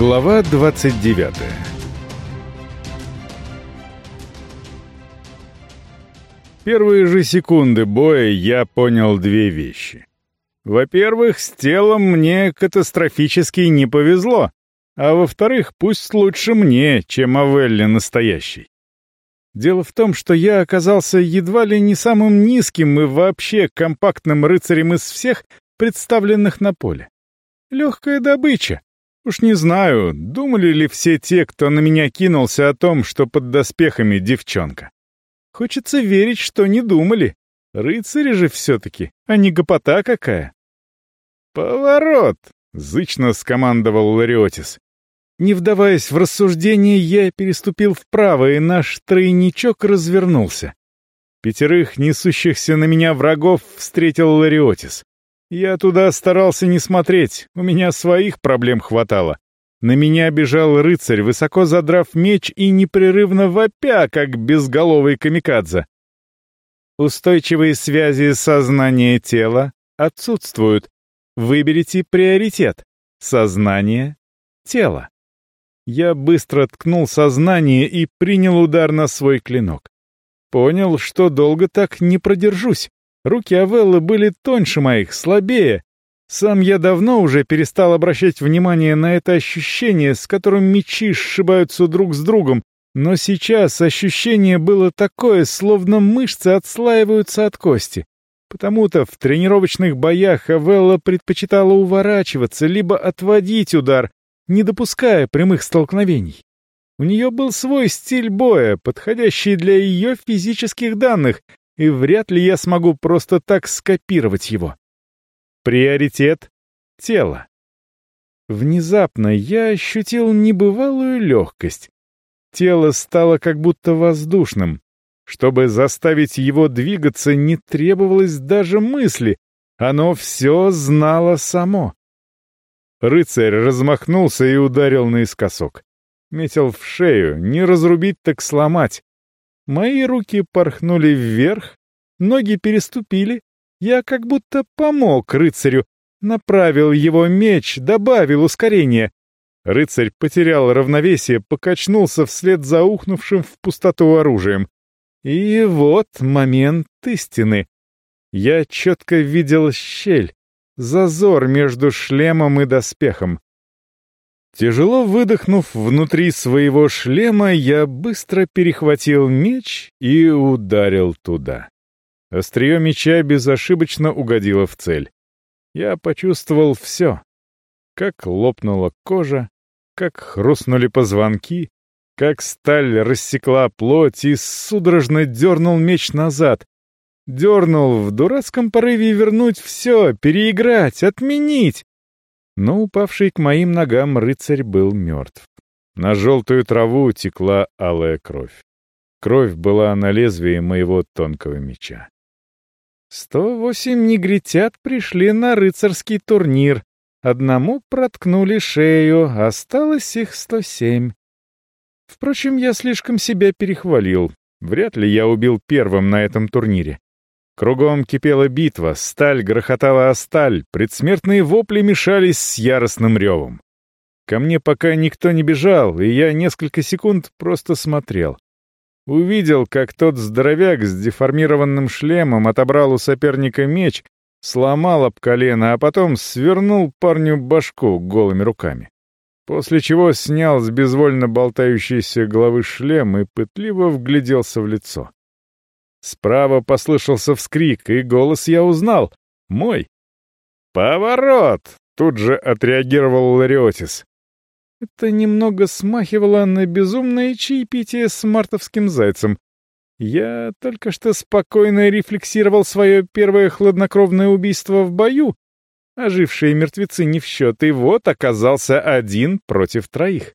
Глава 29 Первые же секунды боя я понял две вещи. Во-первых, с телом мне катастрофически не повезло, а во-вторых, пусть лучше мне, чем Авелли настоящий. Дело в том, что я оказался едва ли не самым низким и вообще компактным рыцарем из всех, представленных на поле. Легкая добыча. Уж не знаю, думали ли все те, кто на меня кинулся о том, что под доспехами девчонка. Хочется верить, что не думали. Рыцари же все-таки, а не гопота какая. «Поворот!» — зычно скомандовал Лариотис. Не вдаваясь в рассуждение, я переступил вправо, и наш тройничок развернулся. Пятерых несущихся на меня врагов встретил Лариотис. Я туда старался не смотреть, у меня своих проблем хватало. На меня бежал рыцарь, высоко задрав меч и непрерывно вопя, как безголовый камикадзе. Устойчивые связи сознания тела отсутствуют. Выберите приоритет. Сознание, тело. Я быстро ткнул сознание и принял удар на свой клинок. Понял, что долго так не продержусь. Руки Авеллы были тоньше моих, слабее. Сам я давно уже перестал обращать внимание на это ощущение, с которым мечи сшибаются друг с другом, но сейчас ощущение было такое, словно мышцы отслаиваются от кости. Потому-то в тренировочных боях Авелла предпочитала уворачиваться, либо отводить удар, не допуская прямых столкновений. У нее был свой стиль боя, подходящий для ее физических данных, и вряд ли я смогу просто так скопировать его. Приоритет — тело. Внезапно я ощутил небывалую легкость. Тело стало как будто воздушным. Чтобы заставить его двигаться, не требовалось даже мысли. Оно все знало само. Рыцарь размахнулся и ударил наискосок. Метил в шею, не разрубить так сломать. Мои руки порхнули вверх, ноги переступили. Я как будто помог рыцарю, направил его меч, добавил ускорение. Рыцарь потерял равновесие, покачнулся вслед за ухнувшим в пустоту оружием. И вот момент истины. Я четко видел щель, зазор между шлемом и доспехом. Тяжело выдохнув внутри своего шлема, я быстро перехватил меч и ударил туда. Острие меча безошибочно угодило в цель. Я почувствовал все. Как лопнула кожа, как хрустнули позвонки, как сталь рассекла плоть и судорожно дернул меч назад, Дернул в дурацком порыве вернуть все, переиграть, отменить. Но упавший к моим ногам рыцарь был мертв. На желтую траву текла алая кровь. Кровь была на лезвии моего тонкого меча. Сто восемь негритят пришли на рыцарский турнир. Одному проткнули шею, осталось их сто семь. Впрочем, я слишком себя перехвалил. Вряд ли я убил первым на этом турнире. Кругом кипела битва, сталь грохотала о сталь, предсмертные вопли мешались с яростным ревом. Ко мне пока никто не бежал, и я несколько секунд просто смотрел. Увидел, как тот здоровяк с деформированным шлемом отобрал у соперника меч, сломал об колено, а потом свернул парню башку голыми руками. После чего снял с безвольно болтающейся головы шлем и пытливо вгляделся в лицо. Справа послышался вскрик, и голос я узнал. Мой. «Поворот!» — тут же отреагировал Лариотис. Это немного смахивало на безумное чаепитие с мартовским зайцем. Я только что спокойно рефлексировал свое первое хладнокровное убийство в бою. Ожившие мертвецы не в счет, и вот оказался один против троих.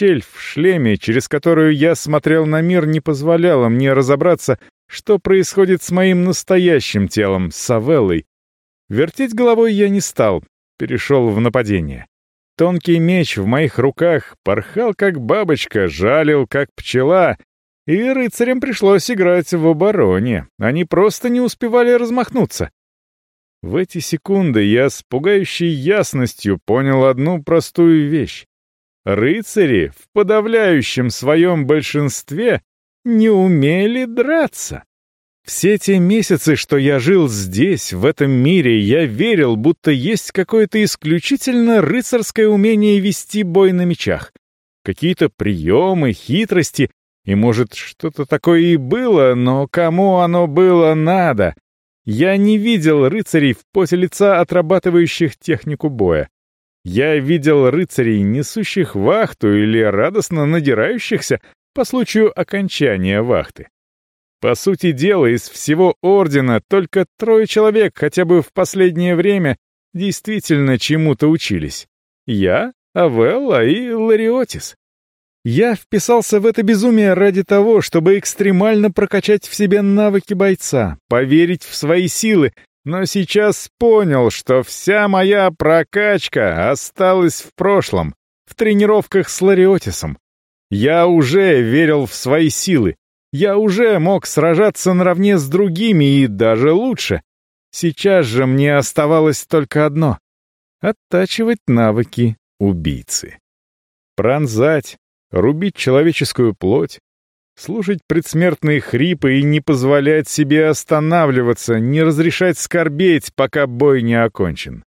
Щель в шлеме, через которую я смотрел на мир, не позволяла мне разобраться, что происходит с моим настоящим телом, с Авеллой. Вертеть головой я не стал, перешел в нападение. Тонкий меч в моих руках порхал, как бабочка, жалил, как пчела, и рыцарям пришлось играть в обороне. Они просто не успевали размахнуться. В эти секунды я с пугающей ясностью понял одну простую вещь. Рыцари в подавляющем своем большинстве не умели драться. Все те месяцы, что я жил здесь, в этом мире, я верил, будто есть какое-то исключительно рыцарское умение вести бой на мечах. Какие-то приемы, хитрости, и, может, что-то такое и было, но кому оно было надо? Я не видел рыцарей в поте лица, отрабатывающих технику боя. Я видел рыцарей, несущих вахту или радостно надирающихся по случаю окончания вахты. По сути дела, из всего ордена только трое человек хотя бы в последнее время действительно чему-то учились. Я, Авелла и Лариотис. Я вписался в это безумие ради того, чтобы экстремально прокачать в себе навыки бойца, поверить в свои силы, но сейчас понял, что вся моя прокачка осталась в прошлом, в тренировках с Лариотисом. Я уже верил в свои силы, я уже мог сражаться наравне с другими и даже лучше. Сейчас же мне оставалось только одно — оттачивать навыки убийцы. Пронзать, рубить человеческую плоть, слушать предсмертные хрипы и не позволять себе останавливаться, не разрешать скорбеть, пока бой не окончен.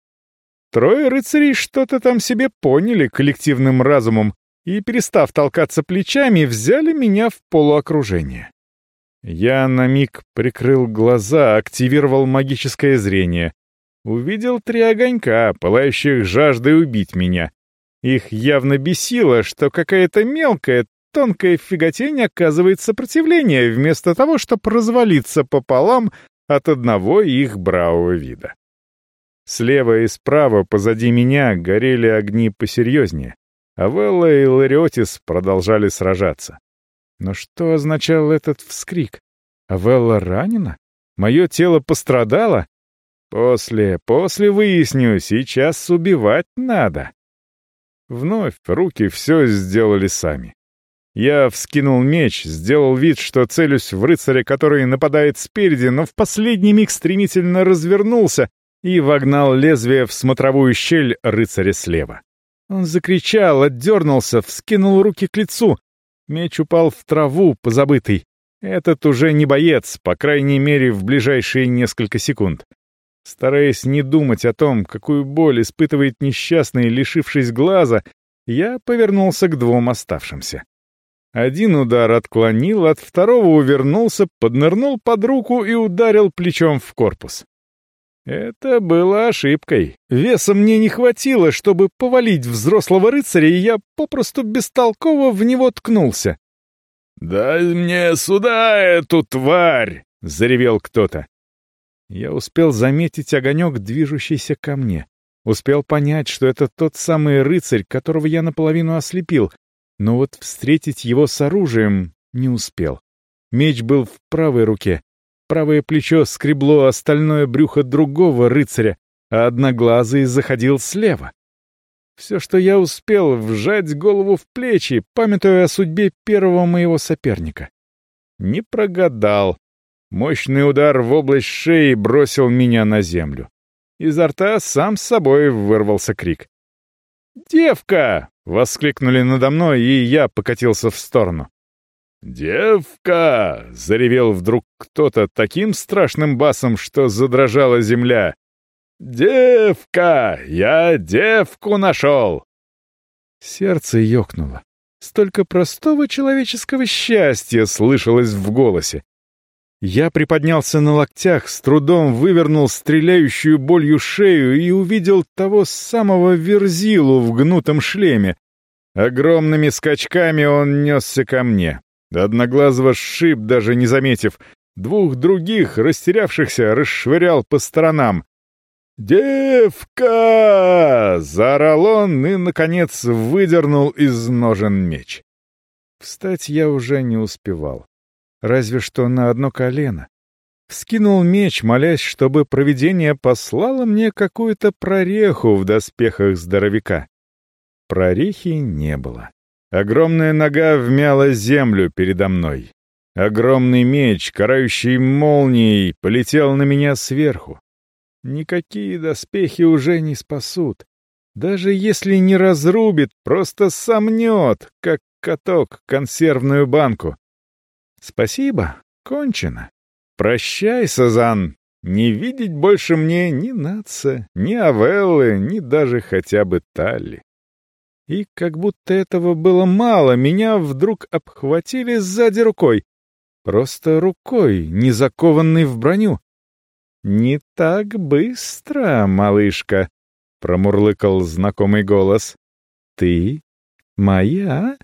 Трое рыцарей что-то там себе поняли коллективным разумом и, перестав толкаться плечами, взяли меня в полуокружение. Я на миг прикрыл глаза, активировал магическое зрение. Увидел три огонька, пылающих жаждой убить меня, их явно бесило, что какая-то мелкая, тонкая фиготень оказывает сопротивление, вместо того, чтобы развалиться пополам от одного их бравого вида. Слева и справа позади меня горели огни посерьезнее, а Велла и Лариотис продолжали сражаться. Но что означал этот вскрик? А Велла ранена? Мое тело пострадало? После, после выясню, сейчас убивать надо. Вновь руки все сделали сами. Я вскинул меч, сделал вид, что целюсь в рыцаря, который нападает спереди, но в последний миг стремительно развернулся и вогнал лезвие в смотровую щель рыцаря слева. Он закричал, отдернулся, вскинул руки к лицу. Меч упал в траву, позабытый. Этот уже не боец, по крайней мере, в ближайшие несколько секунд. Стараясь не думать о том, какую боль испытывает несчастный, лишившись глаза, я повернулся к двум оставшимся. Один удар отклонил, от второго увернулся, поднырнул под руку и ударил плечом в корпус. Это было ошибкой. Веса мне не хватило, чтобы повалить взрослого рыцаря, и я попросту бестолково в него ткнулся. «Дай мне сюда эту тварь!» — заревел кто-то. Я успел заметить огонек, движущийся ко мне. Успел понять, что это тот самый рыцарь, которого я наполовину ослепил. Но вот встретить его с оружием не успел. Меч был в правой руке. Правое плечо скребло остальное брюхо другого рыцаря, а одноглазый заходил слева. Все, что я успел, вжать голову в плечи, памятуя о судьбе первого моего соперника. Не прогадал. Мощный удар в область шеи бросил меня на землю. Изо рта сам с собой вырвался крик. «Девка!» — воскликнули надо мной, и я покатился в сторону. «Девка!» — заревел вдруг кто-то таким страшным басом, что задрожала земля. «Девка! Я девку нашел!» Сердце ёкнуло. Столько простого человеческого счастья слышалось в голосе. Я приподнялся на локтях, с трудом вывернул стреляющую болью шею и увидел того самого верзилу в гнутом шлеме. Огромными скачками он несся ко мне. Одноглазого шип, даже не заметив. Двух других, растерявшихся, расшвырял по сторонам. «Девка!» — заорал он и, наконец, выдернул из ножен меч. Встать я уже не успевал разве что на одно колено. Вскинул меч, молясь, чтобы провидение послало мне какую-то прореху в доспехах здоровяка. Прорехи не было. Огромная нога вмяла землю передо мной. Огромный меч, карающий молнией, полетел на меня сверху. Никакие доспехи уже не спасут. Даже если не разрубит, просто сомнет, как каток консервную банку. Спасибо, кончено. Прощай, Сазан. Не видеть больше мне ни Натса, ни Авеллы, ни даже хотя бы Талли. И как будто этого было мало, меня вдруг обхватили сзади рукой. Просто рукой, не закованной в броню. «Не так быстро, малышка», — промурлыкал знакомый голос. «Ты моя?»